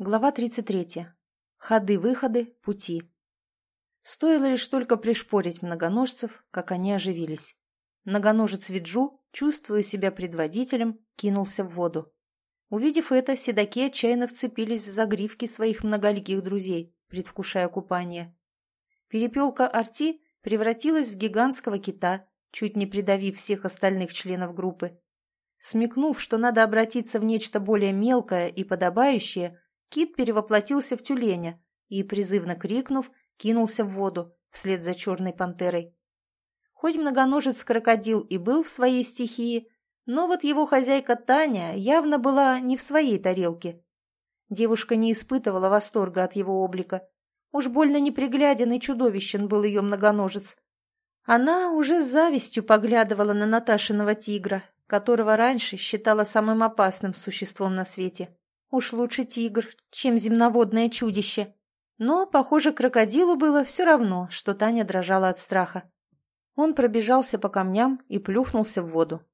Глава 33. Ходы-выходы, пути. Стоило лишь только пришпорить многоножцев, как они оживились. Многоножец Виджу, чувствуя себя предводителем, кинулся в воду. Увидев это, седаки отчаянно вцепились в загривки своих многоликих друзей, предвкушая купание. Перепелка Арти превратилась в гигантского кита, чуть не придавив всех остальных членов группы. Смекнув, что надо обратиться в нечто более мелкое и подобающее, Кит перевоплотился в тюленя и, призывно крикнув, кинулся в воду вслед за черной пантерой. Хоть многоножец-крокодил и был в своей стихии, но вот его хозяйка Таня явно была не в своей тарелке. Девушка не испытывала восторга от его облика. Уж больно непригляден и чудовищен был ее многоножец. Она уже с завистью поглядывала на Наташиного тигра, которого раньше считала самым опасным существом на свете. Уж лучше тигр, чем земноводное чудище. Но, похоже, крокодилу было все равно, что Таня дрожала от страха. Он пробежался по камням и плюхнулся в воду.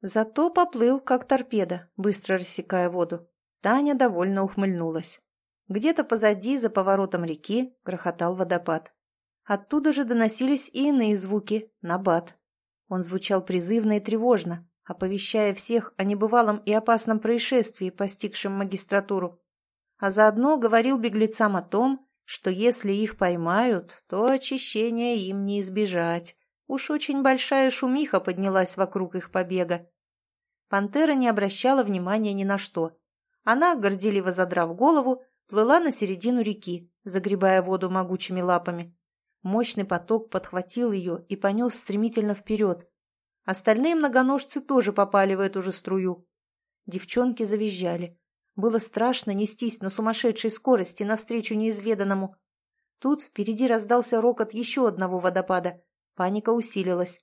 Зато поплыл, как торпеда, быстро рассекая воду. Таня довольно ухмыльнулась. Где-то позади, за поворотом реки, грохотал водопад. Оттуда же доносились и иные звуки, набат. Он звучал призывно и тревожно, оповещая всех о небывалом и опасном происшествии, постигшем магистратуру. А заодно говорил беглецам о том, что если их поймают, то очищения им не избежать. Уж очень большая шумиха поднялась вокруг их побега. Пантера не обращала внимания ни на что. Она, горделиво задрав голову, плыла на середину реки, загребая воду могучими лапами. Мощный поток подхватил ее и понес стремительно вперед, Остальные многоножцы тоже попали в эту же струю. Девчонки завизжали. Было страшно нестись на сумасшедшей скорости навстречу неизведанному. Тут впереди раздался рокот еще одного водопада. Паника усилилась.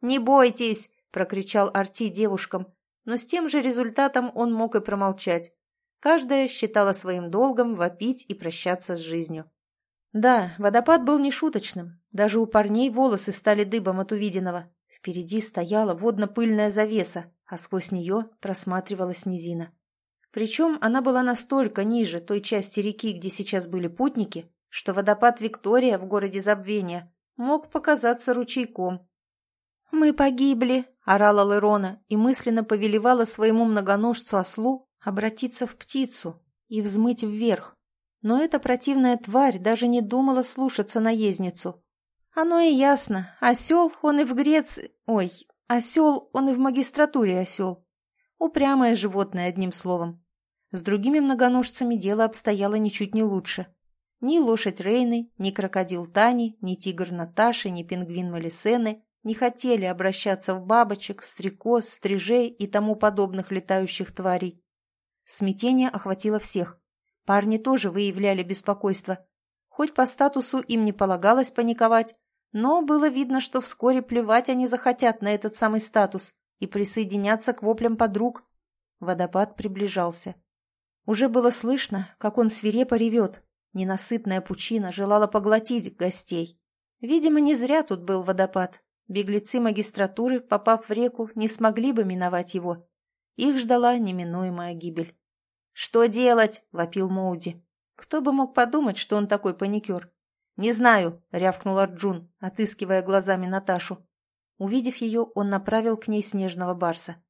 «Не бойтесь!» — прокричал Арти девушкам, но с тем же результатом он мог и промолчать. Каждая считала своим долгом вопить и прощаться с жизнью. Да, водопад был нешуточным. Даже у парней волосы стали дыбом от увиденного. Впереди стояла водно-пыльная завеса, а сквозь нее просматривалась низина. Причем она была настолько ниже той части реки, где сейчас были путники, что водопад Виктория в городе Забвения мог показаться ручейком. «Мы погибли!» — орала Лерона и мысленно повелевала своему многоножцу-ослу обратиться в птицу и взмыть вверх. Но эта противная тварь даже не думала слушаться наездницу, оно и ясно. Осел, он и в Греции... Ой, осел, он и в магистратуре осел. Упрямое животное, одним словом. С другими многоножцами дело обстояло ничуть не лучше. Ни лошадь Рейны, ни крокодил Тани, ни тигр Наташи, ни пингвин Малисены не хотели обращаться в бабочек, стрекоз, стрижей и тому подобных летающих тварей. Смятение охватило всех. Парни тоже выявляли беспокойство. Хоть по статусу им не полагалось паниковать, но было видно, что вскоре плевать они захотят на этот самый статус и присоединяться к воплям подруг. Водопад приближался. Уже было слышно, как он свирепо ревет. Ненасытная пучина желала поглотить гостей. Видимо, не зря тут был водопад. Беглецы магистратуры, попав в реку, не смогли бы миновать его. Их ждала неминуемая гибель. «Что делать?» — вопил Моуди. Кто бы мог подумать, что он такой паникер? «Не знаю», — рявкнул Арджун, отыскивая глазами Наташу. Увидев ее, он направил к ней снежного барса.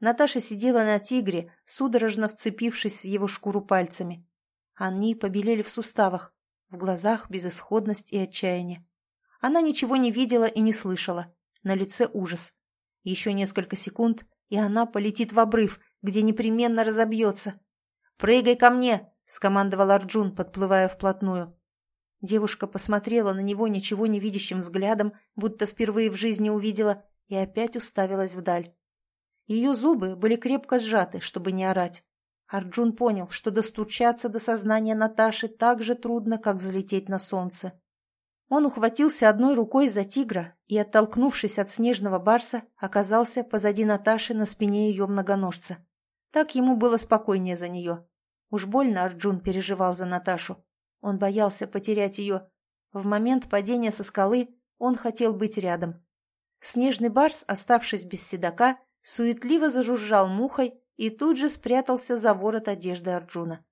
Наташа сидела на тигре, судорожно вцепившись в его шкуру пальцами. Они побелели в суставах, в глазах безысходность и отчаяние. Она ничего не видела и не слышала. На лице ужас. Еще несколько секунд, и она полетит в обрыв, где непременно разобьется. «Прыгай ко мне!» — скомандовал Арджун, подплывая вплотную. Девушка посмотрела на него ничего не видящим взглядом, будто впервые в жизни увидела, и опять уставилась вдаль. Ее зубы были крепко сжаты, чтобы не орать. Арджун понял, что достучаться до сознания Наташи так же трудно, как взлететь на солнце. Он ухватился одной рукой за тигра и, оттолкнувшись от снежного барса, оказался позади Наташи на спине ее многоножца. Так ему было спокойнее за нее. Уж больно Арджун переживал за Наташу. Он боялся потерять ее. В момент падения со скалы он хотел быть рядом. Снежный барс, оставшись без седока, суетливо зажужжал мухой и тут же спрятался за ворот одежды Арджуна.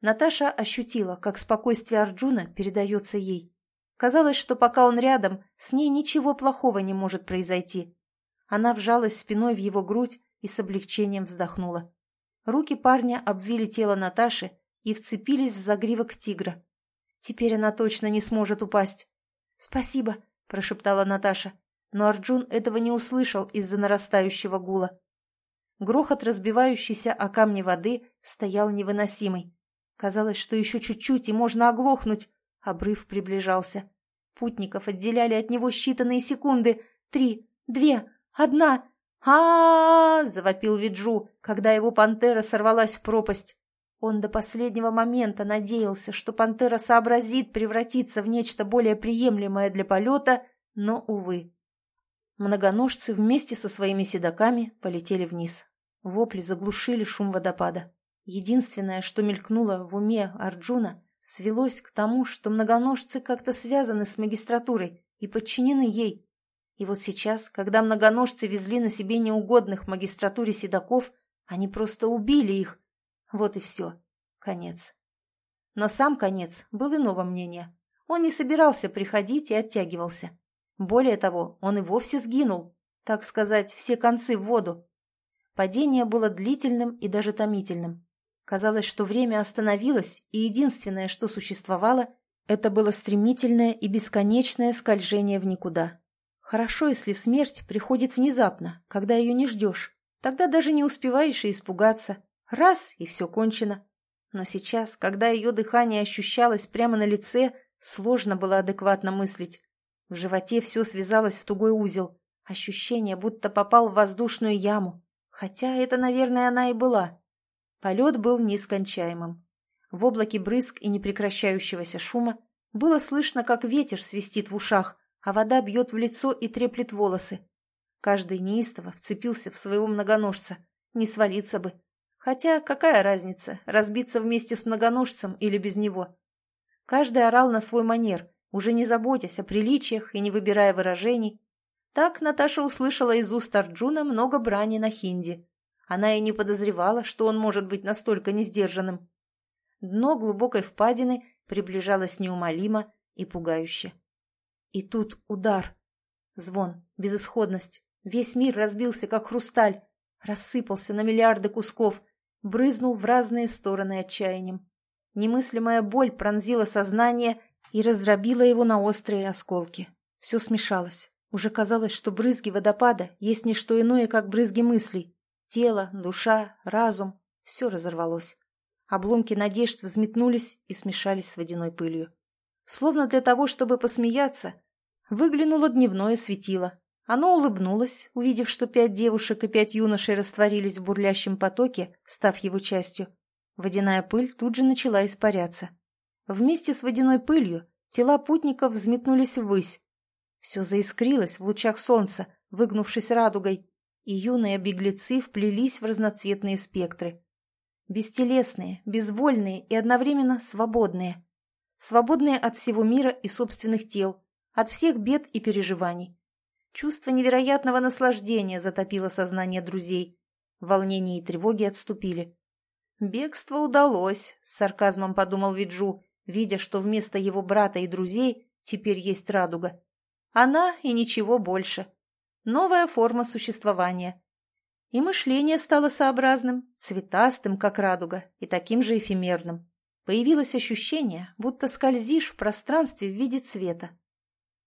Наташа ощутила, как спокойствие Арджуна передается ей. Казалось, что пока он рядом, с ней ничего плохого не может произойти. Она вжалась спиной в его грудь и с облегчением вздохнула. Руки парня обвили тело Наташи и вцепились в загривок тигра. Теперь она точно не сможет упасть. «Спасибо», — прошептала Наташа, но Арджун этого не услышал из-за нарастающего гула. Грохот, разбивающийся о камни воды, стоял невыносимый. Казалось, что еще чуть-чуть, и можно оглохнуть. Обрыв приближался. Путников отделяли от него считанные секунды. Три, две, одна. а, -а, -а, завопил Виджу, когда его пантера сорвалась в пропасть. Он до последнего момента надеялся, что пантера сообразит превратиться в нечто более приемлемое для полета, но, увы. Многоножцы вместе со своими седаками полетели вниз. Вопли заглушили шум водопада. Единственное, что мелькнуло в уме Арджуна, свелось к тому, что многоножцы как-то связаны с магистратурой и подчинены ей. И вот сейчас, когда многоножцы везли на себе неугодных магистратуре седаков, они просто убили их. Вот и все. Конец. Но сам конец был иного мнения. Он не собирался приходить и оттягивался. Более того, он и вовсе сгинул, так сказать, все концы в воду. Падение было длительным и даже томительным. Казалось, что время остановилось, и единственное, что существовало, это было стремительное и бесконечное скольжение в никуда. Хорошо, если смерть приходит внезапно, когда ее не ждешь. Тогда даже не успеваешь и испугаться. Раз — и все кончено. Но сейчас, когда ее дыхание ощущалось прямо на лице, сложно было адекватно мыслить. В животе все связалось в тугой узел. Ощущение, будто попал в воздушную яму. Хотя это, наверное, она и была. Полет был нескончаемым. В облаке брызг и непрекращающегося шума было слышно, как ветер свистит в ушах, а вода бьет в лицо и треплет волосы. Каждый неистово вцепился в своего многоножца. Не свалиться бы. Хотя какая разница, разбиться вместе с многоножцем или без него? Каждый орал на свой манер, уже не заботясь о приличиях и не выбирая выражений. Так Наташа услышала из уст Арджуна много брани на хинди. Она и не подозревала, что он может быть настолько несдержанным. Дно глубокой впадины приближалось неумолимо и пугающе. И тут удар. Звон, безысходность. Весь мир разбился, как хрусталь, рассыпался на миллиарды кусков, брызнул в разные стороны отчаянием. Немыслимая боль пронзила сознание и раздробила его на острые осколки. Все смешалось. Уже казалось, что брызги водопада есть не что иное, как брызги мыслей. Тело, душа, разум — все разорвалось. Обломки надежд взметнулись и смешались с водяной пылью. Словно для того, чтобы посмеяться, выглянуло дневное светило. Оно улыбнулось, увидев, что пять девушек и пять юношей растворились в бурлящем потоке, став его частью. Водяная пыль тут же начала испаряться. Вместе с водяной пылью тела путников взметнулись ввысь. Все заискрилось в лучах солнца, выгнувшись радугой, и юные беглецы вплелись в разноцветные спектры. Бестелесные, безвольные и одновременно свободные. Свободные от всего мира и собственных тел, от всех бед и переживаний. Чувство невероятного наслаждения затопило сознание друзей. Волнение и тревоги отступили. «Бегство удалось», — с сарказмом подумал Виджу, видя, что вместо его брата и друзей теперь есть радуга. Она и ничего больше. Новая форма существования. И мышление стало сообразным, цветастым, как радуга, и таким же эфемерным. Появилось ощущение, будто скользишь в пространстве в виде цвета.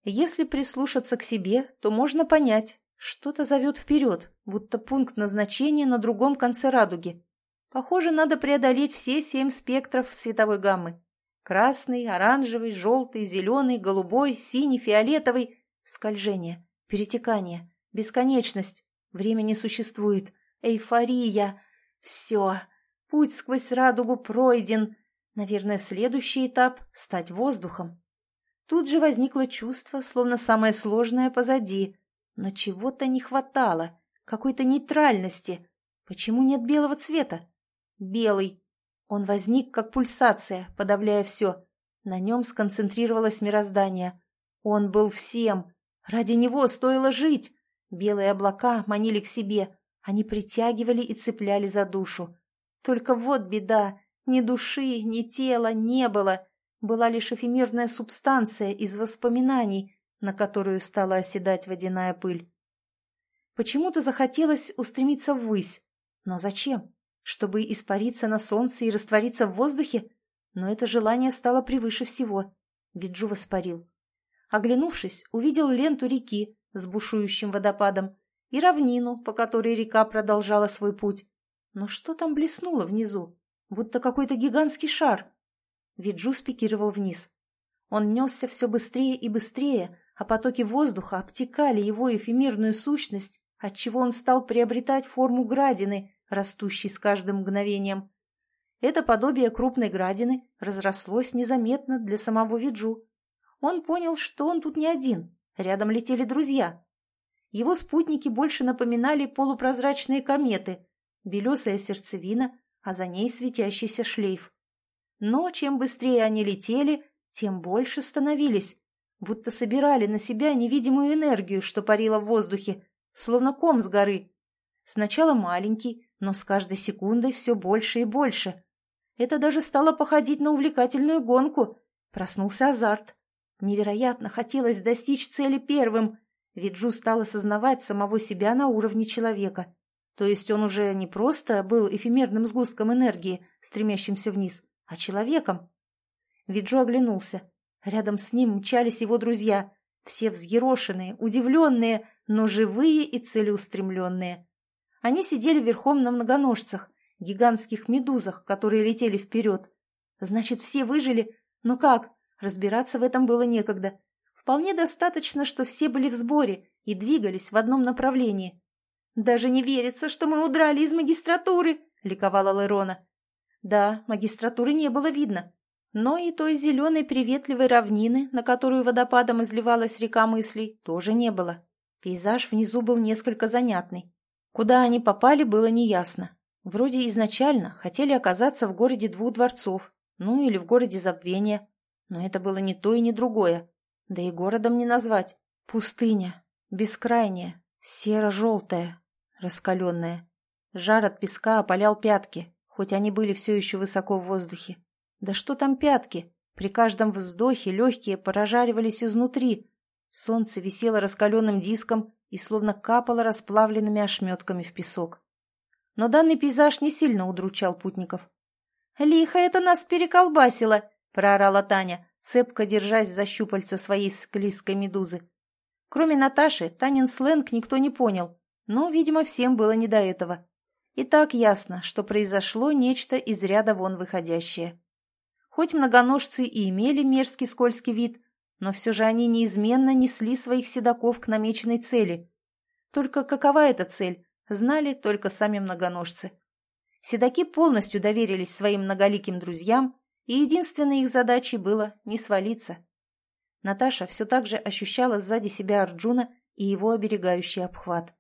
Если прислушаться к себе, то можно понять, что-то зовет вперед, будто пункт назначения на другом конце радуги. Похоже, надо преодолеть все семь спектров световой гаммы. Красный, оранжевый, желтый, зеленый, голубой, синий, фиолетовый. Скольжение, перетекание, бесконечность. Время не существует. Эйфория. Все. Путь сквозь радугу пройден. Наверное, следующий этап — стать воздухом. Тут же возникло чувство, словно самое сложное позади. Но чего-то не хватало, какой-то нейтральности. Почему нет белого цвета? Белый. Он возник, как пульсация, подавляя все. На нем сконцентрировалось мироздание. Он был всем. Ради него стоило жить. Белые облака манили к себе. Они притягивали и цепляли за душу. Только вот беда. Ни души, ни тела не было. Была лишь эфемерная субстанция из воспоминаний, на которую стала оседать водяная пыль. Почему-то захотелось устремиться ввысь. Но зачем? Чтобы испариться на солнце и раствориться в воздухе? Но это желание стало превыше всего. Виджу воспарил. Оглянувшись, увидел ленту реки с бушующим водопадом и равнину, по которой река продолжала свой путь. Но что там блеснуло внизу? Будто какой-то гигантский шар. Виджу спикировал вниз. Он несся все быстрее и быстрее, а потоки воздуха обтекали его эфемерную сущность, отчего он стал приобретать форму градины, растущей с каждым мгновением. Это подобие крупной градины разрослось незаметно для самого Виджу. Он понял, что он тут не один, рядом летели друзья. Его спутники больше напоминали полупрозрачные кометы, белесая сердцевина, а за ней светящийся шлейф. Но чем быстрее они летели, тем больше становились, будто собирали на себя невидимую энергию, что парила в воздухе, словно ком с горы. Сначала маленький, но с каждой секундой все больше и больше. Это даже стало походить на увлекательную гонку. Проснулся азарт. Невероятно хотелось достичь цели первым, ведь Джу стал осознавать самого себя на уровне человека. То есть он уже не просто был эфемерным сгустком энергии, стремящимся вниз, а человеком. Виджо оглянулся. Рядом с ним мчались его друзья, все взъерошенные, удивленные, но живые и целеустремленные. Они сидели верхом на многоножцах, гигантских медузах, которые летели вперед. Значит, все выжили? Ну как? Разбираться в этом было некогда. Вполне достаточно, что все были в сборе и двигались в одном направлении. «Даже не верится, что мы удрали из магистратуры!» — ликовала Лерона. Да, магистратуры не было видно, но и той зеленой приветливой равнины, на которую водопадом изливалась река мыслей, тоже не было. Пейзаж внизу был несколько занятный. Куда они попали, было неясно. Вроде изначально хотели оказаться в городе двух дворцов, ну или в городе забвения. Но это было не то и не другое. Да и городом не назвать. Пустыня. Бескрайняя. Серо-желтая раскаленная. Жар от песка опалял пятки, хоть они были все еще высоко в воздухе. Да что там пятки? При каждом вздохе легкие прожаривались изнутри. Солнце висело раскаленным диском и словно капало расплавленными ошметками в песок. Но данный пейзаж не сильно удручал путников. «Лихо это нас переколбасило!» — проорала Таня, цепко держась за щупальца своей склизкой медузы. Кроме Наташи, Танин сленг никто не понял, но, видимо, всем было не до этого. И так ясно, что произошло нечто из ряда вон выходящее. Хоть многоножцы и имели мерзкий скользкий вид, но все же они неизменно несли своих седаков к намеченной цели. Только какова эта цель, знали только сами многоножцы. Седаки полностью доверились своим многоликим друзьям, и единственной их задачей было не свалиться. Наташа все так же ощущала сзади себя Арджуна и его оберегающий обхват.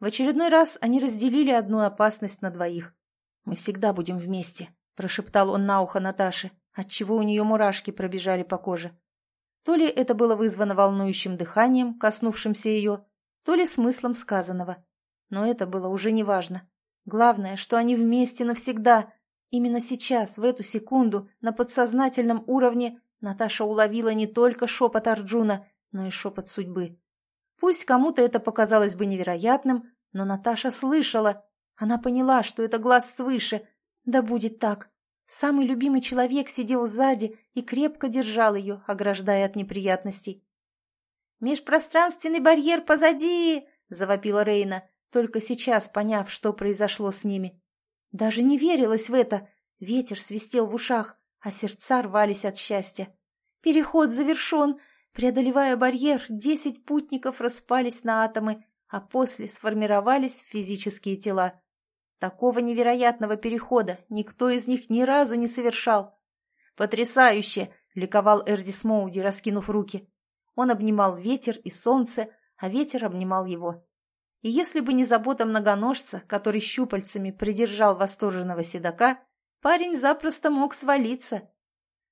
В очередной раз они разделили одну опасность на двоих. «Мы всегда будем вместе», — прошептал он на ухо Наташе, отчего у нее мурашки пробежали по коже. То ли это было вызвано волнующим дыханием, коснувшимся ее, то ли смыслом сказанного. Но это было уже неважно. Главное, что они вместе навсегда. Именно сейчас, в эту секунду, на подсознательном уровне, Наташа уловила не только шепот Арджуна, но и шепот судьбы. Пусть кому-то это показалось бы невероятным, но Наташа слышала. Она поняла, что это глаз свыше. Да будет так. Самый любимый человек сидел сзади и крепко держал ее, ограждая от неприятностей. «Межпространственный барьер позади!» — завопила Рейна, только сейчас поняв, что произошло с ними. Даже не верилось в это. Ветер свистел в ушах, а сердца рвались от счастья. «Переход завершен! Преодолевая барьер, десять путников распались на атомы, а после сформировались в физические тела. Такого невероятного перехода никто из них ни разу не совершал. «Потрясающе!» — ликовал Эрди Смоуди, раскинув руки. Он обнимал ветер и солнце, а ветер обнимал его. И если бы не забота многоножца, который щупальцами придержал восторженного седока, парень запросто мог свалиться.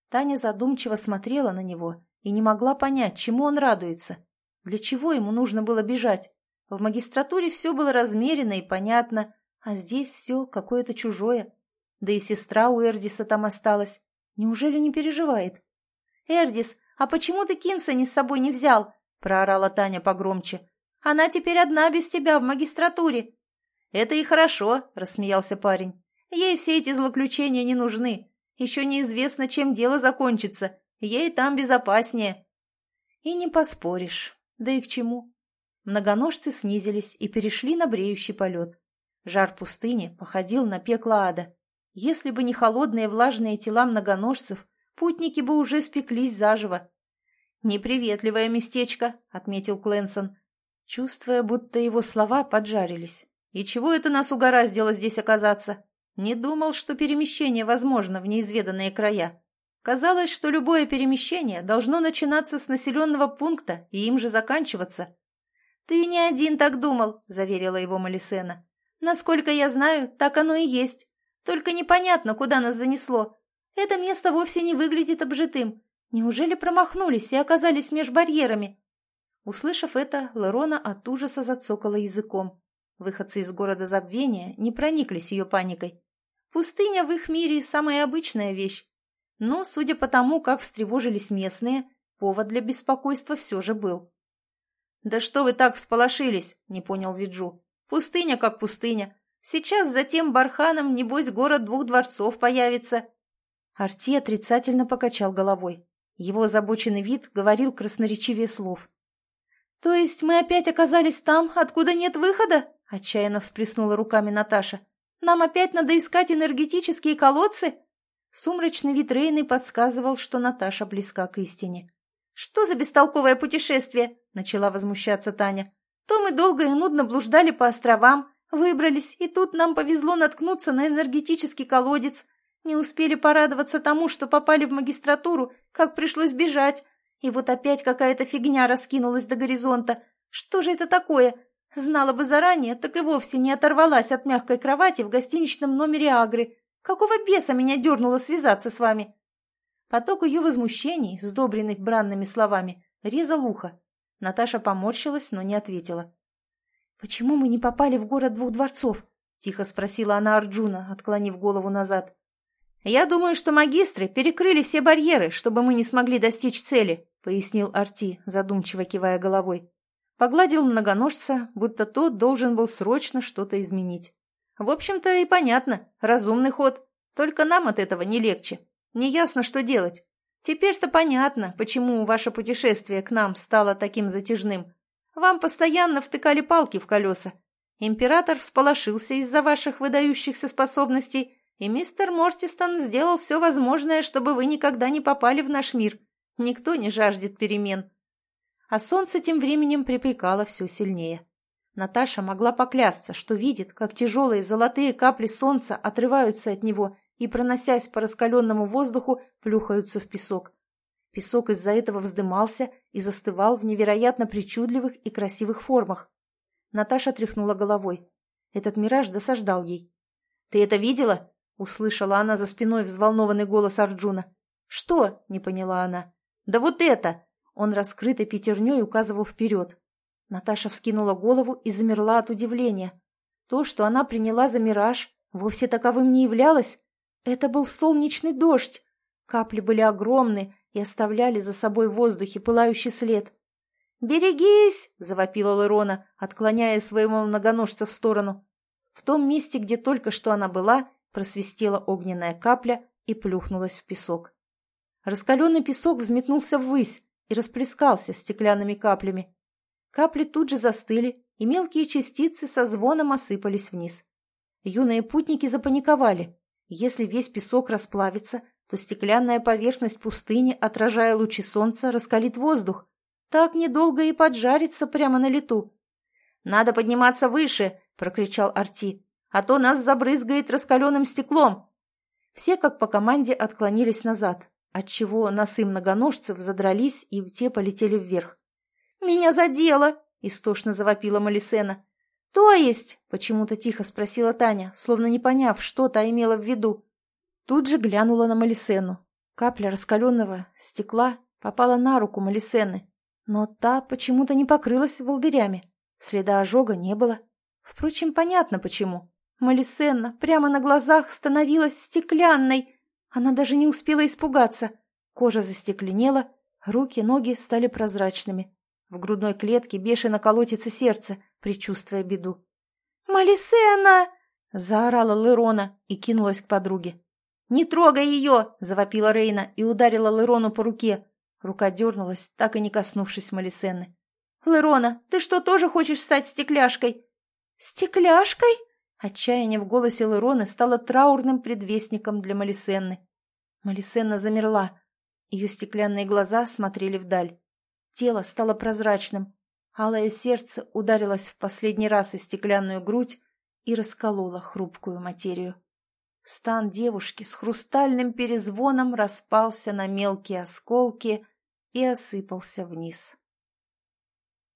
Таня задумчиво смотрела на него, и не могла понять, чему он радуется. Для чего ему нужно было бежать? В магистратуре все было размерено и понятно, а здесь все какое-то чужое. Да и сестра у Эрдиса там осталась. Неужели не переживает? «Эрдис, а почему ты Кинсони с собой не взял?» – проорала Таня погромче. «Она теперь одна без тебя в магистратуре». «Это и хорошо», – рассмеялся парень. «Ей все эти злоключения не нужны. Еще неизвестно, чем дело закончится. Ей там безопаснее». И не поспоришь. Да и к чему? Многоножцы снизились и перешли на бреющий полет. Жар пустыни походил на пекло ада. Если бы не холодные влажные тела многоножцев, путники бы уже спеклись заживо. «Неприветливое местечко», — отметил Кленсон, чувствуя, будто его слова поджарились. «И чего это нас угораздило здесь оказаться? Не думал, что перемещение возможно в неизведанные края. Казалось, что любое перемещение должно начинаться с населенного пункта и им же заканчиваться». «Ты не один так думал», — заверила его Малисена. «Насколько я знаю, так оно и есть. Только непонятно, куда нас занесло. Это место вовсе не выглядит обжитым. Неужели промахнулись и оказались меж барьерами?» Услышав это, Лерона от ужаса зацокала языком. Выходцы из города забвения не прониклись ее паникой. Пустыня в их мире – самая обычная вещь. Но, судя по тому, как встревожились местные, повод для беспокойства все же был. «Да что вы так всполошились?» – не понял Виджу. «Пустыня как пустыня. Сейчас за тем барханом, небось, город двух дворцов появится». Арти отрицательно покачал головой. Его озабоченный вид говорил красноречивее слов. «То есть мы опять оказались там, откуда нет выхода?» – отчаянно всплеснула руками Наташа. «Нам опять надо искать энергетические колодцы?» Сумрачный вид Рейны подсказывал, что Наташа близка к истине. «Что за бестолковое путешествие?» – начала возмущаться Таня. «То мы долго и нудно блуждали по островам, Выбрались, и тут нам повезло наткнуться на энергетический колодец. Не успели порадоваться тому, что попали в магистратуру, как пришлось бежать. И вот опять какая-то фигня раскинулась до горизонта. Что же это такое? Знала бы заранее, так и вовсе не оторвалась от мягкой кровати в гостиничном номере Агры. Какого беса меня дернуло связаться с вами? Поток ее возмущений, сдобренных бранными словами, резал ухо. Наташа поморщилась, но не ответила. «Почему мы не попали в город двух дворцов?» — тихо спросила она Арджуна, отклонив голову назад. «Я думаю, что магистры перекрыли все барьеры, чтобы мы не смогли достичь цели», — пояснил Арти, задумчиво кивая головой. Погладил многоножца, будто тот должен был срочно что-то изменить. «В общем-то и понятно, разумный ход. Только нам от этого не легче. Неясно, что делать. Теперь-то понятно, почему ваше путешествие к нам стало таким затяжным. Вам постоянно втыкали палки в колеса. Император всполошился из-за ваших выдающихся способностей, и мистер Мортистон сделал все возможное, чтобы вы никогда не попали в наш мир. Никто не жаждет перемен. А солнце тем временем припекало все сильнее. Наташа могла поклясться, что видит, как тяжелые золотые капли солнца отрываются от него и, проносясь по раскаленному воздуху, плюхаются в песок. Песок из-за этого вздымался и застывал в невероятно причудливых и красивых формах. Наташа тряхнула головой. Этот мираж досаждал ей. «Ты это видела?» — услышала она за спиной взволнованный голос Арджуна. «Что?» — не поняла она. «Да вот это!» Он раскрытой пятерней указывал вперед. Наташа вскинула голову и замерла от удивления. То, что она приняла за мираж, вовсе таковым не являлось. Это был солнечный дождь. Капли были огромны и оставляли за собой в воздухе пылающий след. «Берегись!» — завопила Лерона, отклоняя своего многоножца в сторону. В том месте, где только что она была, просвистела огненная капля и плюхнулась в песок. Раскаленный песок взметнулся ввысь и расплескался стеклянными каплями. Капли тут же застыли, и мелкие частицы со звоном осыпались вниз. Юные путники запаниковали. Если весь песок расплавится, то стеклянная поверхность пустыни, отражая лучи солнца, раскалит воздух. Так недолго и поджарится прямо на лету. «Надо подниматься выше!» — прокричал Арти. «А то нас забрызгает раскаленным стеклом!» Все, как по команде, отклонились назад, отчего носы многоножцев задрались, и те полетели вверх. «Меня задело!» — истошно завопила Малисена. «То есть?» — почему-то тихо спросила Таня, словно не поняв, что та имела в виду. Тут же глянула на Малисену. Капля раскаленного стекла попала на руку Малисены, но та почему-то не покрылась волдырями. Следа ожога не было. Впрочем, понятно почему. Малисенна прямо на глазах становилась стеклянной. Она даже не успела испугаться. Кожа застекленела, руки, ноги стали прозрачными. В грудной клетке бешено колотится сердце, предчувствуя беду. «Малисена!» — заорала Лерона и кинулась к подруге. «Не трогай ее!» — завопила Рейна и ударила Лерону по руке. Рука дернулась, так и не коснувшись Малисенны. «Лерона, ты что, тоже хочешь стать стекляшкой?» «Стекляшкой?» Отчаяние в голосе Лероны стало траурным предвестником для Малисенны. Малисенна замерла. Ее стеклянные глаза смотрели вдаль. Тело стало прозрачным. Алое сердце ударилось в последний раз о стеклянную грудь и раскололо хрупкую материю. Стан девушки с хрустальным перезвоном распался на мелкие осколки и осыпался вниз.